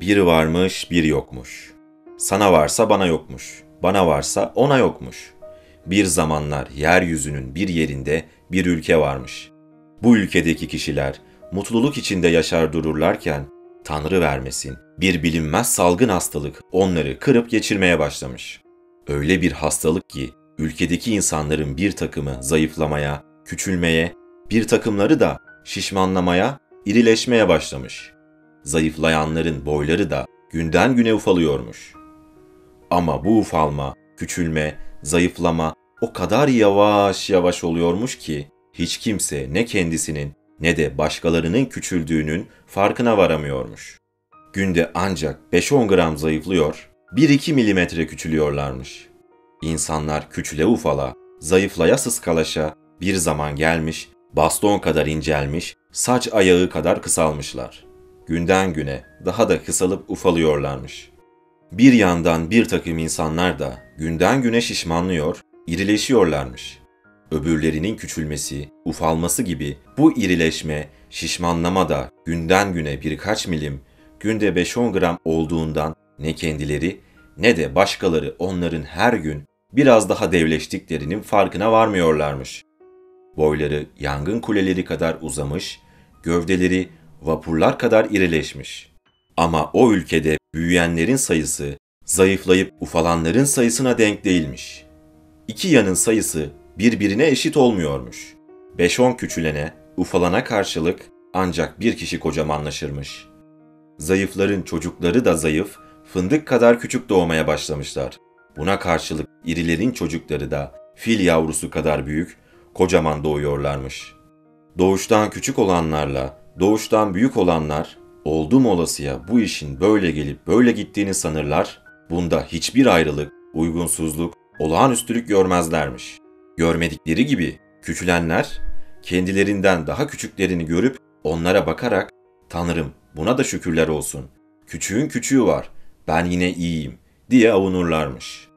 Bir varmış, bir yokmuş. Sana varsa bana yokmuş. Bana varsa ona yokmuş. Bir zamanlar yeryüzünün bir yerinde bir ülke varmış. Bu ülkedeki kişiler mutluluk içinde yaşar dururlarken Tanrı vermesin bir bilinmez salgın hastalık onları kırıp geçirmeye başlamış. Öyle bir hastalık ki ülkedeki insanların bir takımı zayıflamaya, küçülmeye, bir takımları da şişmanlamaya, irileşmeye başlamış. Zayıflayanların boyları da günden güne ufalıyormuş. Ama bu ufalma, küçülme, zayıflama o kadar yavaş yavaş oluyormuş ki hiç kimse ne kendisinin ne de başkalarının küçüldüğünün farkına varamıyormuş. Günde ancak 5-10 gram zayıflıyor, 1-2 milimetre küçülüyorlarmış. İnsanlar küçüle ufala, zayıflaya sıskalaşa bir zaman gelmiş, baston kadar incelmiş, saç ayağı kadar kısalmışlar. Günden güne daha da kısalıp ufalıyorlarmış. Bir yandan bir takım insanlar da günden güne şişmanlıyor, irileşiyorlarmış. Öbürlerinin küçülmesi, ufalması gibi bu irileşme, şişmanlama da günden güne birkaç milim, günde 5-10 gram olduğundan ne kendileri ne de başkaları onların her gün biraz daha devleştiklerinin farkına varmıyorlarmış. Boyları yangın kuleleri kadar uzamış, gövdeleri vapurlar kadar irileşmiş. Ama o ülkede büyüyenlerin sayısı zayıflayıp ufalanların sayısına denk değilmiş. İki yanın sayısı birbirine eşit olmuyormuş. 5-10 küçülene, ufalana karşılık ancak bir kişi kocamanlaşırmış. Zayıfların çocukları da zayıf, fındık kadar küçük doğmaya başlamışlar. Buna karşılık irilerin çocukları da fil yavrusu kadar büyük, kocaman doğuyorlarmış. Doğuştan küçük olanlarla doğuştan büyük olanlar oldum olasıya bu işin böyle gelip böyle gittiğini sanırlar, bunda hiçbir ayrılık, uygunsuzluk, olağanüstülük görmezlermiş. Görmedikleri gibi küçülenler kendilerinden daha küçüklerini görüp onlara bakarak Tanrım buna da şükürler olsun. Küçüğün küçüğü var. Ben yine iyiyim diye avunurlarmış.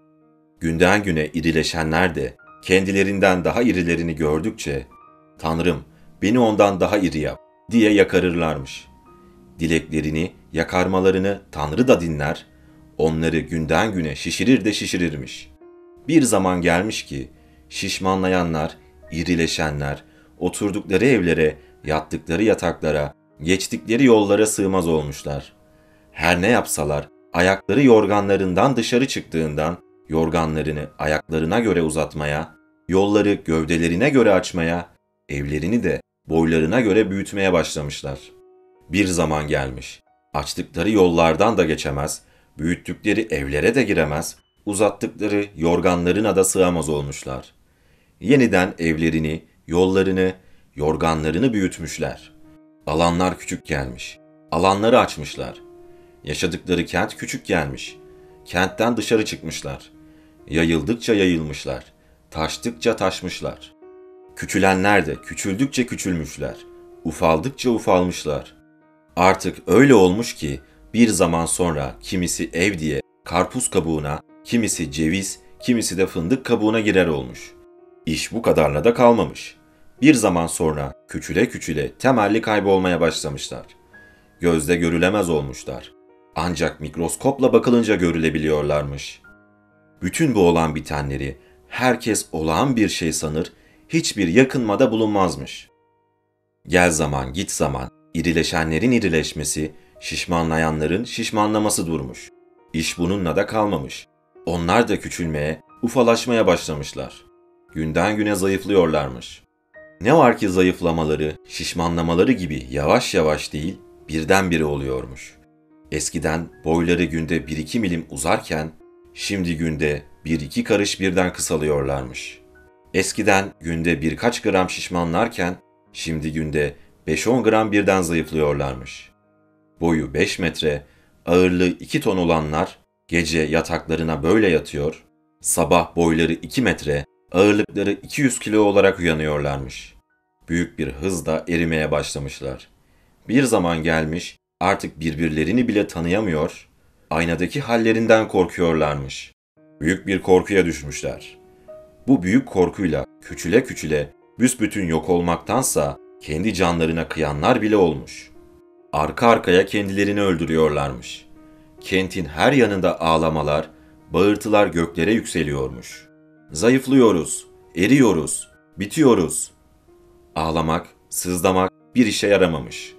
Günden güne irileşenler de kendilerinden daha irilerini gördükçe Tanrım beni ondan daha iri yap diye yakarırlarmış. Dileklerini, yakarmalarını Tanrı da dinler, onları günden güne şişirir de şişirirmiş. Bir zaman gelmiş ki şişmanlayanlar, irileşenler, oturdukları evlere, yattıkları yataklara, geçtikleri yollara sığmaz olmuşlar. Her ne yapsalar, ayakları yorganlarından dışarı çıktığından, yorganlarını ayaklarına göre uzatmaya, yolları gövdelerine göre açmaya, evlerini de boylarına göre büyütmeye başlamışlar. Bir zaman gelmiş, açtıkları yollardan da geçemez, büyüttükleri evlere de giremez, uzattıkları yorganlarına da sığamaz olmuşlar. Yeniden evlerini, yollarını, yorganlarını büyütmüşler. Alanlar küçük gelmiş. Alanları açmışlar. Yaşadıkları kent küçük gelmiş. Kentten dışarı çıkmışlar. Yayıldıkça yayılmışlar. Taştıkça taşmışlar. Küçülenler de küçüldükçe küçülmüşler. Ufaldıkça ufalmışlar. Artık öyle olmuş ki bir zaman sonra kimisi ev diye karpuz kabuğuna, kimisi ceviz, kimisi de fındık kabuğuna girer olmuş. İş bu kadarla da kalmamış. Bir zaman sonra küçüle küçüle temelli kaybolmaya başlamışlar. Gözde görülemez olmuşlar. Ancak mikroskopla bakılınca görülebiliyorlarmış. Bütün bu olan bitenleri herkes olağan bir şey sanır, hiçbir yakınmada bulunmazmış. Gel zaman git zaman, irileşenlerin irileşmesi, şişmanlayanların şişmanlaması durmuş. İş bununla da kalmamış. Onlar da küçülmeye, ufalaşmaya başlamışlar. Günden güne zayıflıyorlarmış. Ne var ki zayıflamaları, şişmanlamaları gibi yavaş yavaş değil, birdenbire oluyormuş. Eskiden boyları günde 1-2 milim uzarken, şimdi günde 1-2 karış birden kısalıyorlarmış. Eskiden günde birkaç gram şişmanlarken, şimdi günde 5-10 gram birden zayıflıyorlarmış. Boyu 5 metre, ağırlığı 2 ton olanlar gece yataklarına böyle yatıyor, sabah boyları 2 metre, ağırlıkları 200 kilo olarak uyanıyorlarmış. Büyük bir hızla erimeye başlamışlar. Bir zaman gelmiş, artık birbirlerini bile tanıyamıyor, aynadaki hallerinden korkuyorlarmış. Büyük bir korkuya düşmüşler. Bu büyük korkuyla küçüle küçüle büsbütün yok olmaktansa kendi canlarına kıyanlar bile olmuş. Arka arkaya kendilerini öldürüyorlarmış. kentin her yanında ağlamalar, bağırtılar göklere yükseliyormuş. Zayıflıyoruz, eriyoruz, bitiyoruz. Ağlamak, sızlamak bir işe yaramamış.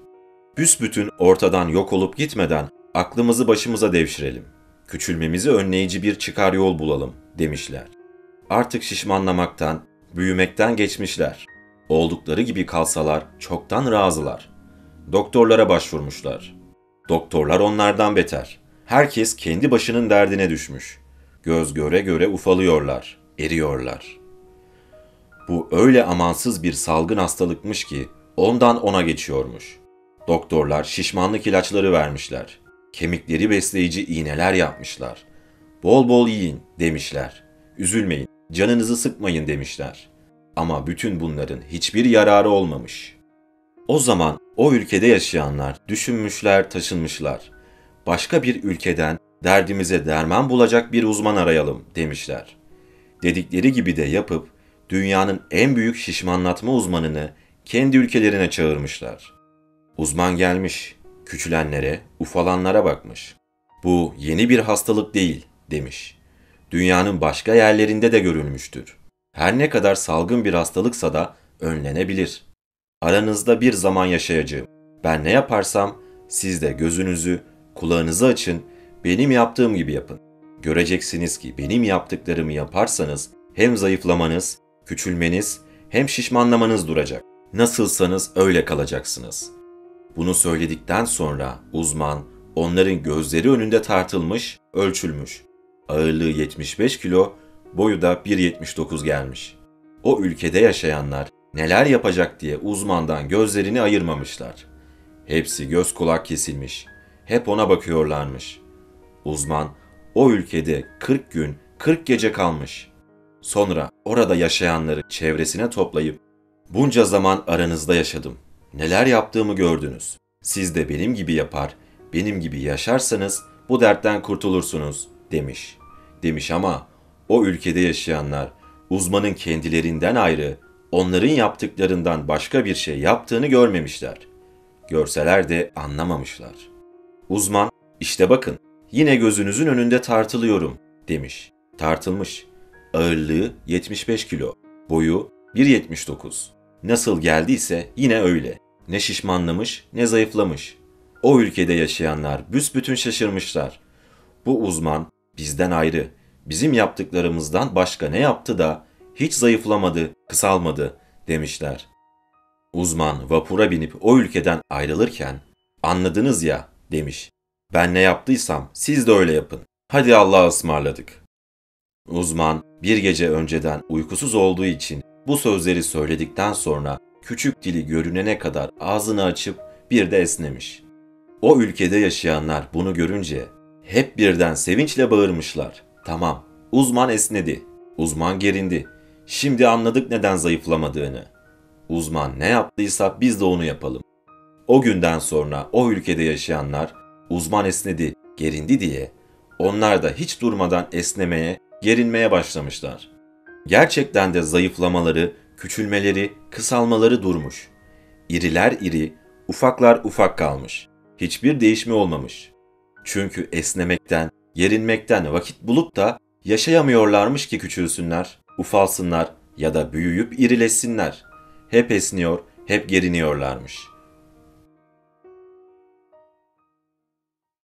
Büsbütün ortadan yok olup gitmeden aklımızı başımıza devşirelim. Küçülmemizi önleyici bir çıkar yol bulalım demişler. Artık şişmanlamaktan, büyümekten geçmişler. Oldukları gibi kalsalar çoktan razılar. Doktorlara başvurmuşlar. Doktorlar onlardan beter. Herkes kendi başının derdine düşmüş. Göz göre göre ufalıyorlar, eriyorlar. Bu öyle amansız bir salgın hastalıkmış ki ondan ona geçiyormuş. Doktorlar şişmanlık ilaçları vermişler. Kemikleri besleyici iğneler yapmışlar. Bol bol yiyin demişler. Üzülmeyin, canınızı sıkmayın demişler. Ama bütün bunların hiçbir yararı olmamış. O zaman o ülkede yaşayanlar düşünmüşler, taşınmışlar. Başka bir ülkeden derdimize derman bulacak bir uzman arayalım demişler. Dedikleri gibi de yapıp dünyanın en büyük şişmanlatma uzmanını kendi ülkelerine çağırmışlar. Uzman gelmiş, küçülenlere, ufalanlara bakmış. Bu yeni bir hastalık değil demiş. Dünyanın başka yerlerinde de görülmüştür. Her ne kadar salgın bir hastalıksa da önlenebilir. Aranızda bir zaman yaşayacağım. Ben ne yaparsam siz de gözünüzü, kulağınızı açın, benim yaptığım gibi yapın. Göreceksiniz ki benim yaptıklarımı yaparsanız hem zayıflamanız, küçülmeniz hem şişmanlamanız duracak. Nasılsanız öyle kalacaksınız. Bunu söyledikten sonra uzman onların gözleri önünde tartılmış, ölçülmüş. Ağırlığı 75 kilo, boyu da 1.79 gelmiş. O ülkede yaşayanlar neler yapacak diye uzmandan gözlerini ayırmamışlar. Hepsi göz kulak kesilmiş. Hep ona bakıyorlarmış. Uzman o ülkede 40 gün 40 gece kalmış. Sonra orada yaşayanları çevresine toplayıp bunca zaman aranızda yaşadım. Neler yaptığımı gördünüz. Siz de benim gibi yapar, benim gibi yaşarsanız bu dertten kurtulursunuz demiş. Demiş ama o ülkede yaşayanlar uzmanın kendilerinden ayrı, onların yaptıklarından başka bir şey yaptığını görmemişler. Görseler de anlamamışlar. Uzman, işte bakın yine gözünüzün önünde tartılıyorum demiş. Tartılmış. Ağırlığı 75 kilo, boyu 1.79. Nasıl geldiyse yine öyle. Ne şişmanlamış ne zayıflamış. O ülkede yaşayanlar büsbütün şaşırmışlar. Bu uzman bizden ayrı, bizim yaptıklarımızdan başka ne yaptı da hiç zayıflamadı, kısalmadı demişler. Uzman vapura binip o ülkeden ayrılırken anladınız ya demiş. Ben ne yaptıysam siz de öyle yapın. Hadi Allah'a ısmarladık. Uzman bir gece önceden uykusuz olduğu için bu sözleri söyledikten sonra küçük dili görünene kadar ağzını açıp bir de esnemiş. O ülkede yaşayanlar bunu görünce hep birden sevinçle bağırmışlar. Tamam, uzman esnedi, uzman gerindi. Şimdi anladık neden zayıflamadığını. Uzman ne yaptıysa biz de onu yapalım. O günden sonra o ülkede yaşayanlar uzman esnedi, gerindi diye onlar da hiç durmadan esnemeye, gerinmeye başlamışlar. Gerçekten de zayıflamaları, küçülmeleri, kısalmaları durmuş. İriler iri, ufaklar ufak kalmış. Hiçbir değişme olmamış. Çünkü esnemekten, gerinmekten vakit bulup da yaşayamıyorlarmış ki küçülsünler, ufalsınlar ya da büyüyüp irileşsinler. Hep esniyor, hep geriniyorlarmış.''